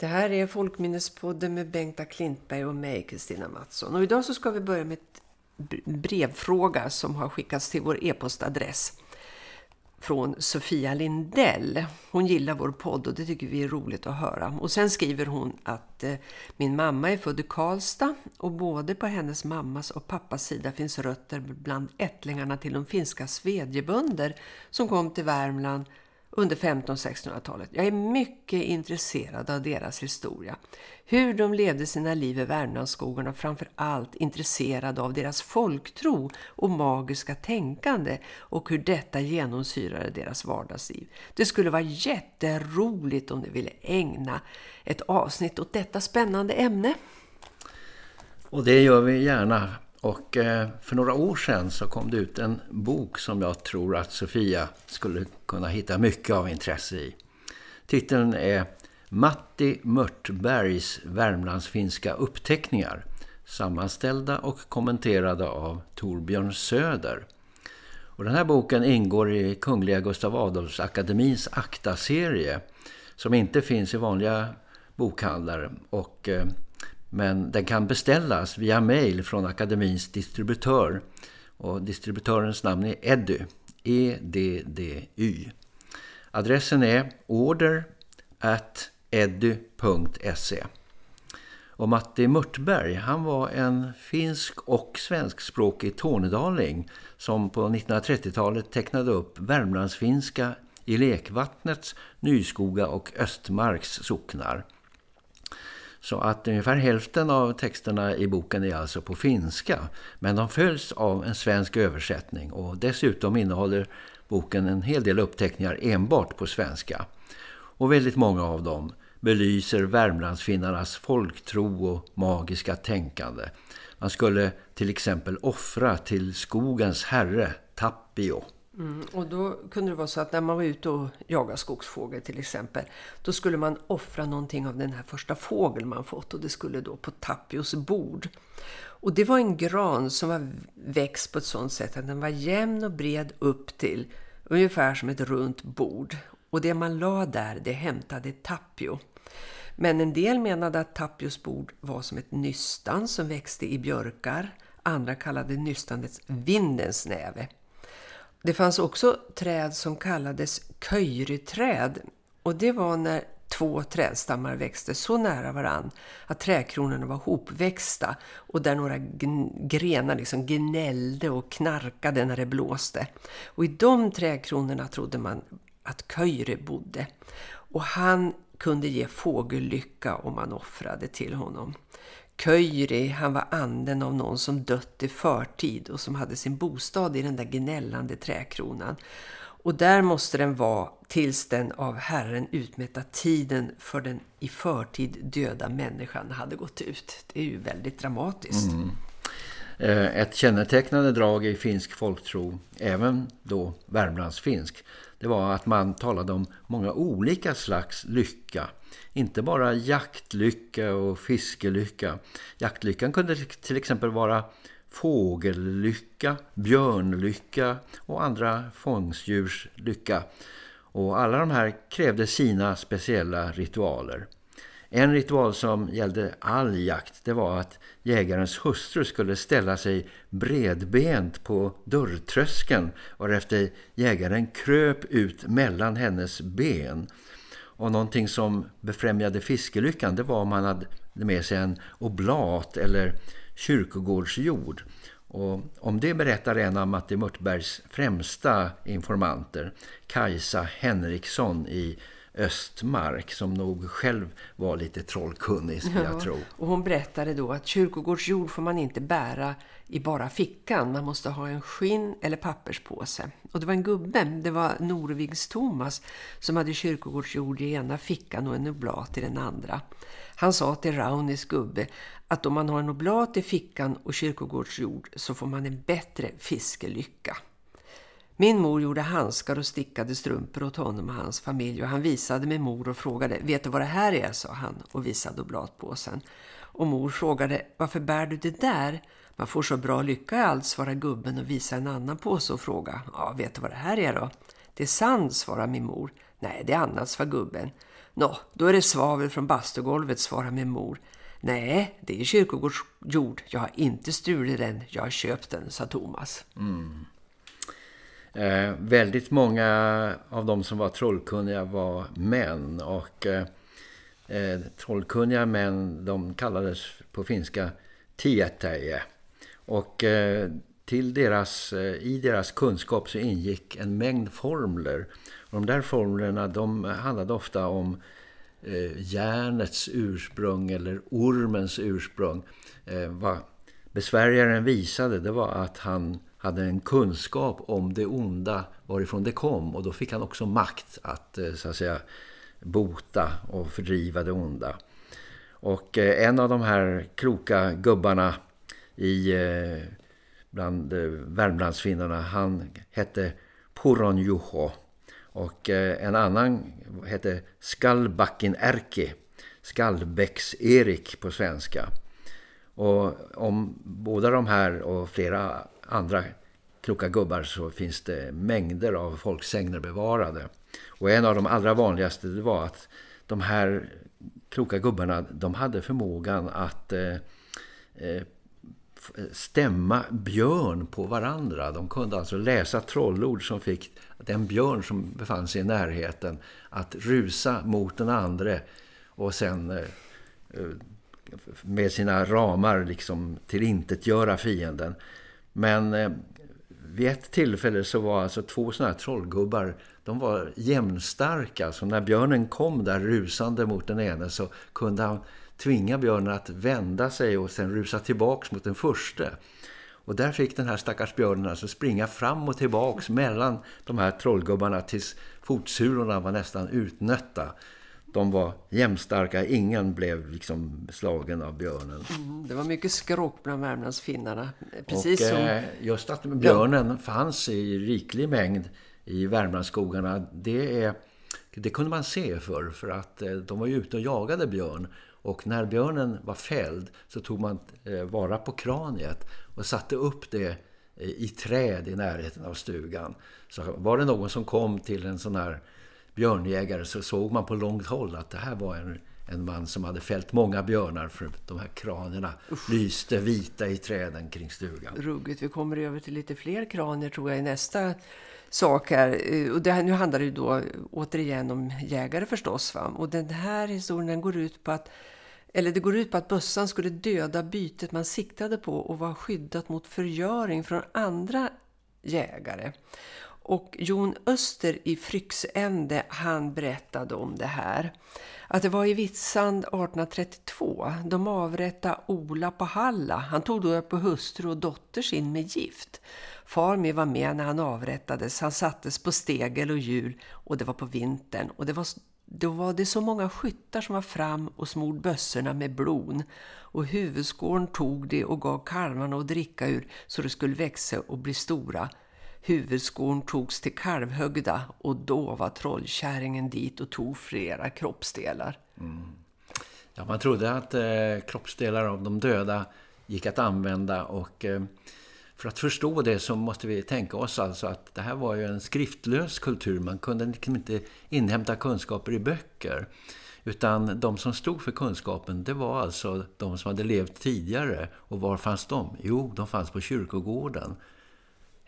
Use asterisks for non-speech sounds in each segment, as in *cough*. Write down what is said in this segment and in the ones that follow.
Det här är Folkminnespodden med Bengta Klintberg och mig, Kristina Mattsson. Och idag så ska vi börja med ett brevfråga som har skickats till vår e-postadress från Sofia Lindell. Hon gillar vår podd och det tycker vi är roligt att höra. Och sen skriver hon att eh, min mamma är född i Karlstad och både på hennes mammas och pappas sida finns rötter bland ättlingarna till de finska svedjebönder som kom till Värmland under 1500-1600-talet. Jag är mycket intresserad av deras historia. Hur de levde sina liv i Värmlandsskogarna och framför allt intresserad av deras folktro och magiska tänkande och hur detta genomsyrade deras vardagsliv. Det skulle vara jätteroligt om du ville ägna ett avsnitt åt detta spännande ämne. Och det gör vi gärna och eh, för några år sedan så kom det ut en bok som jag tror att Sofia skulle kunna hitta mycket av intresse i. Titeln är Matti Mörtbergs Värmlandsfinska uppteckningar sammanställda och kommenterade av Torbjörn Söder. Och den här boken ingår i Kungliga Gustav Adolfs Akademins akta-serie som inte finns i vanliga bokhandlar. och eh, men den kan beställas via mail från akademins distributör. Och distributörens namn är Eddy. E-D-D-Y. Adressen är order at eddy.se. Och Matti Mörtberg, han var en finsk och svenskspråkig tornedaling som på 1930-talet tecknade upp Värmlandsfinska i Lekvattnets, Nyskoga och Östmarks socknar. Så att ungefär hälften av texterna i boken är alltså på finska. Men de följs av en svensk översättning och dessutom innehåller boken en hel del uppteckningar enbart på svenska. Och väldigt många av dem belyser Värmlandsfinnarnas folktro och magiska tänkande. Man skulle till exempel offra till skogens herre Tapio. Mm, och då kunde det vara så att när man var ute och jagade skogsfågel till exempel. Då skulle man offra någonting av den här första fågeln man fått. Och det skulle då på Tapios bord. Och det var en gran som var växt på ett sådant sätt att den var jämn och bred upp till. Ungefär som ett runt bord. Och det man la där det hämtade Tapio. Men en del menade att Tapios bord var som ett nystan som växte i björkar. Andra kallade nystandet vindens näve. Det fanns också träd som kallades köjryträd och det var när två trädstammar växte så nära varann att trädkronorna var hopväxta och där några grenar liksom gnällde och knarkade när det blåste. Och i de trädkronorna trodde man att Köjre bodde och han kunde ge fågellycka om man offrade till honom. Köjri, han var anden av någon som dött i förtid och som hade sin bostad i den där gnällande träkronan. Och där måste den vara tills den av Herren utmätta tiden för den i förtid döda människan hade gått ut. Det är ju väldigt dramatiskt. Mm. Eh, ett kännetecknande drag i finsk folktro, även då Värmlandsfinsk, det var att man talade om många olika slags lycka inte bara jaktlycka och fiskelycka. Jaktlyckan kunde till exempel vara fågellycka, björnlycka och andra fångsdjurs lycka. Och alla de här krävde sina speciella ritualer. En ritual som gällde all jakt det var att jägarens hustru skulle ställa sig bredbent på dörrtröskeln varefter jägaren kröp ut mellan hennes ben och någonting som befrämjade fiskelyckan det var om man hade med sig en oblat eller kyrkogårdsjord. Och om det berättar en av Matti Mörtbergs främsta informanter, Kajsa Henriksson i Östmark som nog själv var lite trollkunnig skulle ja, jag tro. Och hon berättade då att kyrkogårdsjord får man inte bära i bara fickan. Man måste ha en skinn eller papperspåse. Och det var en gubbe, det var Norvigs Thomas som hade kyrkogårdsjord i ena fickan och en oblat i den andra. Han sa till Raunis gubbe att om man har en oblat i fickan och kyrkogårdsjord så får man en bättre fiskelycka. Min mor gjorde handskar och stickade strumpor åt honom och hans familj och han visade med mor och frågade Vet du vad det här är? sa han och visade oblatpåsen. Och mor frågade Varför bär du det där? Man får så bra lycka i allt, svarade gubben och visade en annan påse och frågade Ja, vet du vad det här är då? Det är sand, svarade min mor. Nej, det är annat, svarade gubben. Nå, då är det svavel från bastugolvet, svarar min mor. Nej, det är kyrkogårdsjord. Jag har inte stulit den, jag har köpt den, sa Thomas. Mm. Eh, väldigt många av de som var trollkunniga var män och eh, eh, trollkunniga män de kallades på finska tietäje. Och eh, till deras, eh, i deras kunskap så ingick en mängd formler. Och de där formlerna de handlade ofta om eh, järnets ursprung eller ormens ursprung. Eh, vad besvärjaren visade det var att han hade en kunskap om det onda varifrån det kom och då fick han också makt att eh, så att säga bota och fördriva det onda. Och eh, en av de här kloka gubbarna i eh, bland Värmlandsfinnarna han hette Poronjuho. och en annan hette Skallbacken Erki Skallbäcks Erik på svenska. Och om båda de här och flera andra kloka gubbar så finns det mängder av folksägner bevarade. Och en av de allra vanligaste var att de här kloka gubbarna de hade förmågan att eh, eh stämma björn på varandra. De kunde alltså läsa trollord som fick den björn som befann sig i närheten att rusa mot den andra och sen eh, eh med sina ramar liksom till intet göra fienden. Men eh, vid ett tillfälle så var alltså två sådana här trollgubbar, de var jämnstarka. Så när björnen kom där rusande mot den ene så kunde han tvinga björnen att vända sig och sen rusa tillbaks mot den första. Och där fick den här stackars björnen alltså springa fram och tillbaks mellan de här trollgubbarna tills fotsulorna var nästan utnötta de var jämstarka. Ingen blev liksom slagen av björnen. Mm, det var mycket skrock bland Värmlandsfinnarna. Precis och, som... Eh, just att björnen ja. fanns i riklig mängd i Värmlandsskogarna, det, är, det kunde man se för för att eh, de var ju ute och jagade björn. Och när björnen var fälld så tog man eh, vara på kraniet och satte upp det i träd i närheten av stugan. Så var det någon som kom till en sån här björnjägare så såg man på långt håll att det här var en, en man som hade fällt många björnar för de här kranerna Usch. lyste vita i träden kring stugan. Ruggigt, vi kommer över till lite fler kraner tror jag i nästa sak här. Eh, och det här, nu handlar det ju då återigen om jägare förstås va? Och den här historien den går ut på att eller det går ut på att bössan skulle döda bytet man siktade på och vara skyddat mot förgöring från andra jägare. Och Jon Öster i Fryxände, han berättade om det här. Att det var i Vitsand 1832. De avrättade Ola på Halla. Han tog då upp på hustru och dotter sin med gift. Farmi var med när han avrättades. Han sattes på stegel och hjul och det var på vintern. Och det var, då var det så många skyttar som var fram och smord bössorna med blon. Och huvudskåren tog det och gav kalvarna att dricka ur så det skulle växa och bli stora. Huvudskon togs till kalvhögda och då var trollkärringen dit och tog flera kroppsdelar. Mm. Ja, man trodde att eh, kroppsdelar av de döda gick att använda och eh, för att förstå det så måste vi tänka oss alltså att det här var ju en skriftlös kultur. Man kunde liksom inte inhämta kunskaper i böcker. Utan de som stod för kunskapen det var alltså de som hade levt tidigare. Och var fanns de? Jo, de fanns på kyrkogården.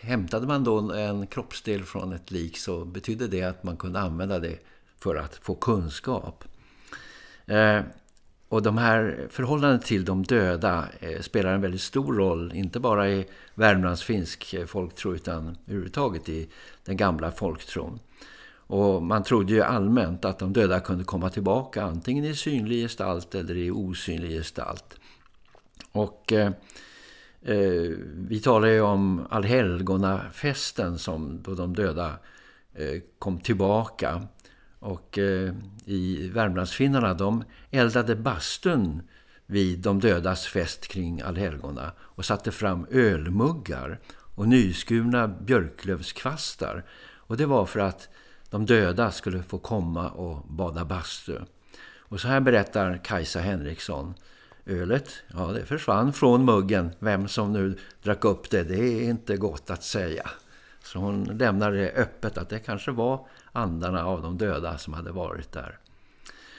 Hämtade man då en kroppsdel från ett lik så betydde det att man kunde använda det för att få kunskap. Eh, och de här förhållandena till de döda eh, spelar en väldigt stor roll, inte bara i Värmlands finsk eh, folktro utan överhuvudtaget i den gamla folktron. Och man trodde ju allmänt att de döda kunde komma tillbaka antingen i synlig gestalt eller i osynlig gestalt. Och Eh, Eh, vi talar ju om allhelgona-festen som då de döda eh, kom tillbaka. Och eh, i Värmlandsfinnarna de eldade bastun vid de dödas fest kring allhelgona och satte fram ölmuggar och nyskurna björklövskvastar. Och det var för att de döda skulle få komma och bada bastu. Och så här berättar Kajsa Henriksson- ölet, ja det försvann från muggen. Vem som nu drack upp det, det är inte gott att säga. Så hon lämnar det öppet att det kanske var andarna av de döda som hade varit där.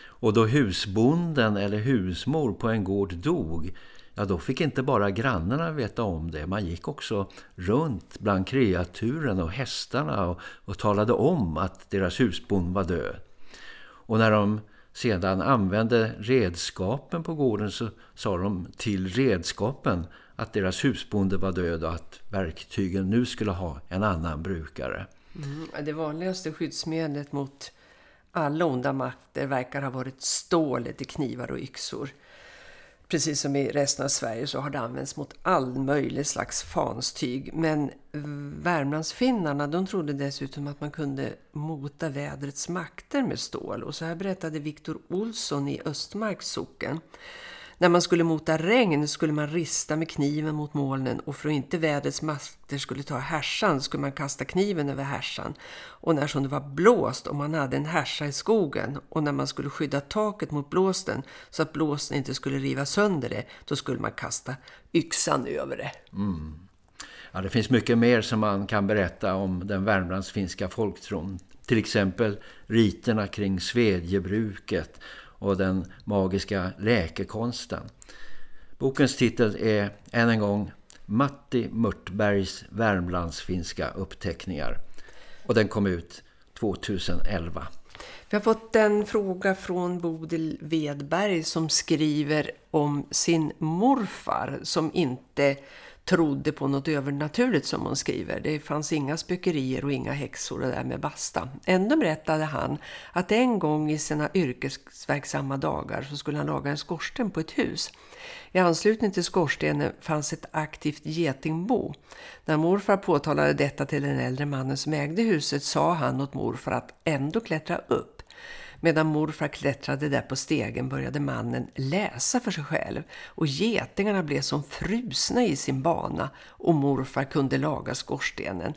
Och då husbonden eller husmor på en gård dog, ja då fick inte bara grannarna veta om det. Man gick också runt bland kreaturen och hästarna och, och talade om att deras husbond var död. Och när de sedan använde redskapen på gården så sa de till redskapen att deras husbonde var död och att verktygen nu skulle ha en annan brukare. Mm, det vanligaste skyddsmedlet mot alla onda makter verkar ha varit stålet i knivar och yxor. Precis som i resten av Sverige så har det använts mot all möjlig slags fanstyg. Men Värmlandsfinnarna de trodde dessutom att man kunde mota vädrets makter med stål. Och så här berättade Viktor Olsson i Östmarks socken. När man skulle mota regn skulle man rista med kniven mot molnen och för att inte vädrets makter skulle ta härsan skulle man kasta kniven över härsan. Och när som det var blåst och man hade en härsa i skogen och när man skulle skydda taket mot blåsten så att blåsten inte skulle riva sönder det, då skulle man kasta yxan över det. Mm. Ja, det finns mycket mer som man kan berätta om den värmlandsfinska folktron. Till exempel riterna kring Svedjebruket och den magiska läkekonsten. Bokens titel är än en gång Matti Mörtbergs Värmlandsfinska uppteckningar. Och den kom ut 2011. Vi har fått en fråga från Bodil Vedberg som skriver om sin morfar som inte trodde på något övernaturligt som hon skriver. Det fanns inga spökerier och inga häxor och där med basta. Ändå berättade han att en gång i sina yrkesverksamma dagar så skulle han laga en skorsten på ett hus. I anslutning till skorstenen fanns ett aktivt getingbo. När morfar påtalade detta till den äldre mannen som ägde huset sa han åt morfar att ändå klättra upp. Medan morfar klättrade där på stegen började mannen läsa för sig själv och getingarna blev som frusna i sin bana och morfar kunde laga skorstenen.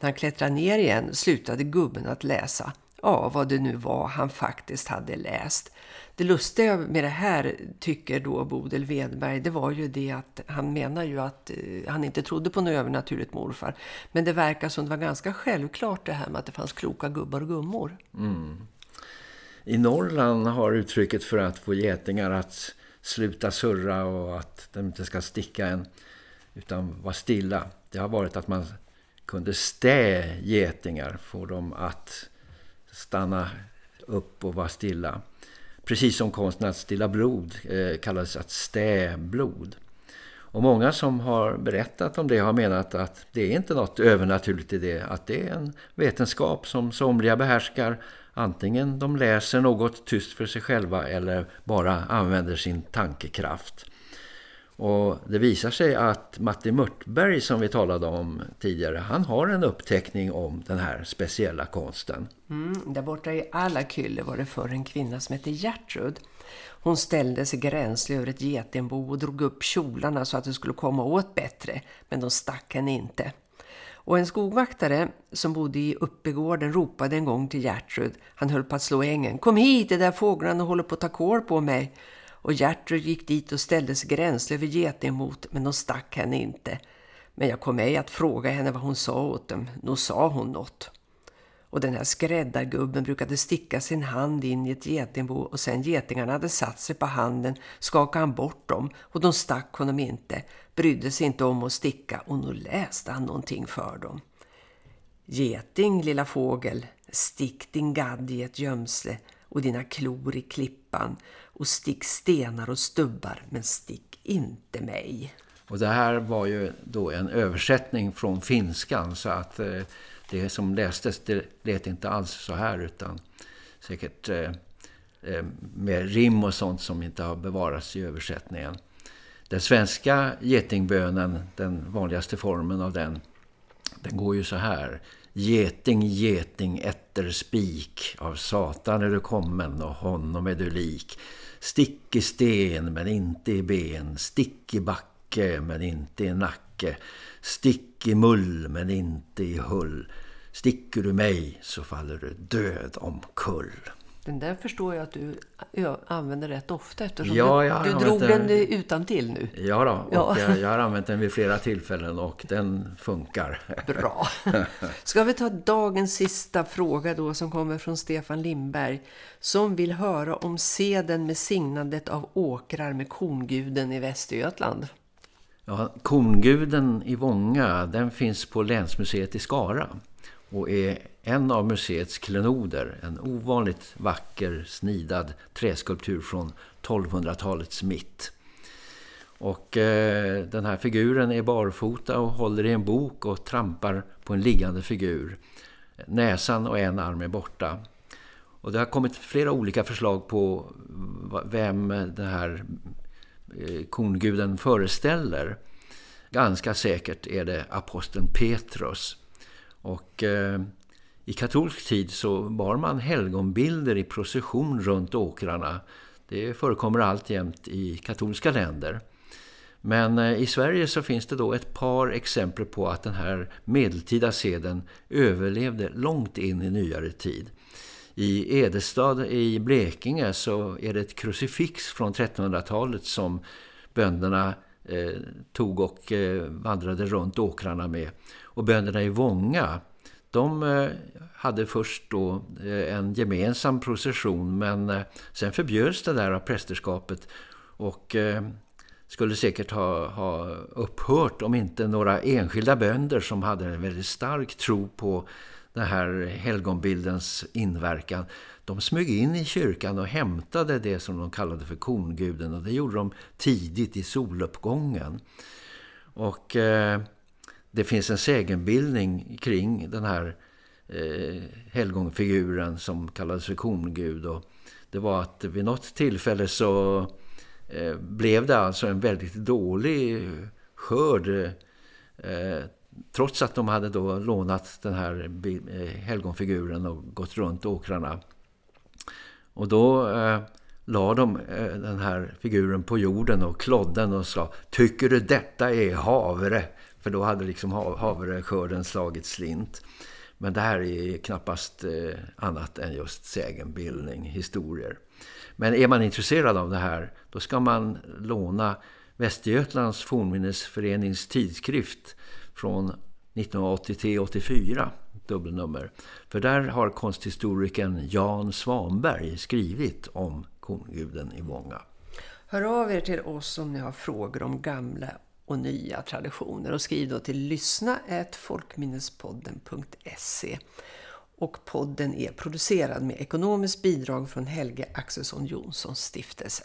När han klättrade ner igen slutade gubben att läsa. Ja, vad det nu var han faktiskt hade läst. Det lustiga med det här tycker då Bodil Vedberg, det var ju det att han menar ju att eh, han inte trodde på något övernaturligt morfar. Men det verkar som det var ganska självklart det här med att det fanns kloka gubbar och gummor. Mm. I Norrland har uttrycket för att få getingar att sluta surra och att de inte ska sticka en utan vara stilla. Det har varit att man kunde stä getingar, få dem att stanna upp och vara stilla. Precis som konsten att stilla blod eh, kallas att stä blod. Och många som har berättat om det har menat att det är inte något övernaturligt i det. Att det är en vetenskap som somliga behärskar Antingen de läser något tyst för sig själva eller bara använder sin tankekraft. Och det visar sig att Matti Mörtberg som vi talade om tidigare, han har en uppteckning om den här speciella konsten. Mm, där borta i Alakylle var det för en kvinna som hette Gertrud. Hon ställde sig gränslig över ett getingbo och drog upp kjolarna så att det skulle komma åt bättre, men de stack henne inte. Och en skogvaktare som bodde i Uppegården ropade en gång till Gertrud. Han höll på att slå ängen. Kom hit, det där fåglarna håller på att ta kål på mig. Och Gertrud gick dit och ställde sig gränsle över emot men de stack henne inte. Men jag kom ej att fråga henne vad hon sa åt dem. Nog sa hon något. Och den här skräddargubben brukade sticka sin hand in i ett getingbo och sen getingarna hade satt sig på handen skakade han bort dem och de stack honom inte, brydde sig inte om att sticka och nu läste han någonting för dem. Geting, lilla fågel, stick din gadd i ett gömsle och dina klor i klippan och stick stenar och stubbar men stick inte mig. Och det här var ju då en översättning från finskan så att eh, det som lästes det lät inte alls så här utan säkert eh, eh, med rim och sånt som inte har bevarats i översättningen. Den svenska getingbönen, den vanligaste formen av den, den går ju så här. Geting, geting, etter spik, av satan är du kommen och honom är du lik. Stick i sten men inte i ben, stick i backe men inte i nacke. Stick i mull men inte i hull. Sticker du mig så faller du död omkull. Den där förstår jag att du använder rätt ofta eftersom ja, du, du drog den, den utan till nu. Ja, då, och ja. Jag, jag har använt den vid flera tillfällen och den funkar. Bra. *laughs* Ska vi ta dagens sista fråga då som kommer från Stefan Lindberg som vill höra om seden med signandet av åkrar med konguden i Västergötland. Ja, Kornguden i Vånga den finns på Länsmuseet i Skara och är en av museets klenoder, en ovanligt vacker snidad träskulptur från 1200-talets mitt. Och eh, den här figuren är barfota och håller i en bok och trampar på en liggande figur. Näsan och en arm är borta. Och det har kommit flera olika förslag på vem den här Eh, konguden föreställer. Ganska säkert är det aposteln Petrus. Och eh, i katolsk tid så bar man helgonbilder i procession runt åkrarna. Det förekommer alltjämt i katolska länder. Men eh, i Sverige så finns det då ett par exempel på att den här medeltida seden överlevde långt in i nyare tid. I Edestad i Blekinge så är det ett krucifix från 1300-talet som bönderna eh, tog och eh, vandrade runt åkrarna med. Och bönderna i Vånga de eh, hade först då eh, en gemensam procession men eh, sen förbjöds det där av prästerskapet och eh, skulle säkert ha, ha upphört om inte några enskilda bönder som hade en väldigt stark tro på den här helgonbildens inverkan. De smög in i kyrkan och hämtade det som de kallade för konguden och det gjorde de tidigt i soluppgången. Och eh, det finns en sägenbildning kring den här eh, helgonfiguren som kallades för kongud. Och det var att vid något tillfälle så eh, blev det alltså en väldigt dålig skörd eh, trots att de hade då lånat den här eh, helgonfiguren och gått runt åkrarna. Och då eh, la de eh, den här figuren på jorden och klodden och sa Tycker du detta är havre? För då hade liksom havreskörden slagit slint. Men det här är knappast eh, annat än just sägenbildning, historier. Men är man intresserad av det här, då ska man låna Västergötlands fornminnesförenings tidskrift från 1983-84, dubbelnummer. För där har konsthistorikern Jan Svanberg skrivit om konguden i Vånga. Hör av er till oss om ni har frågor om gamla och nya traditioner och skriv då till lyssna folkminnespodden.se och podden är producerad med ekonomiskt bidrag från Helge Axelsson Jonssons stiftelse.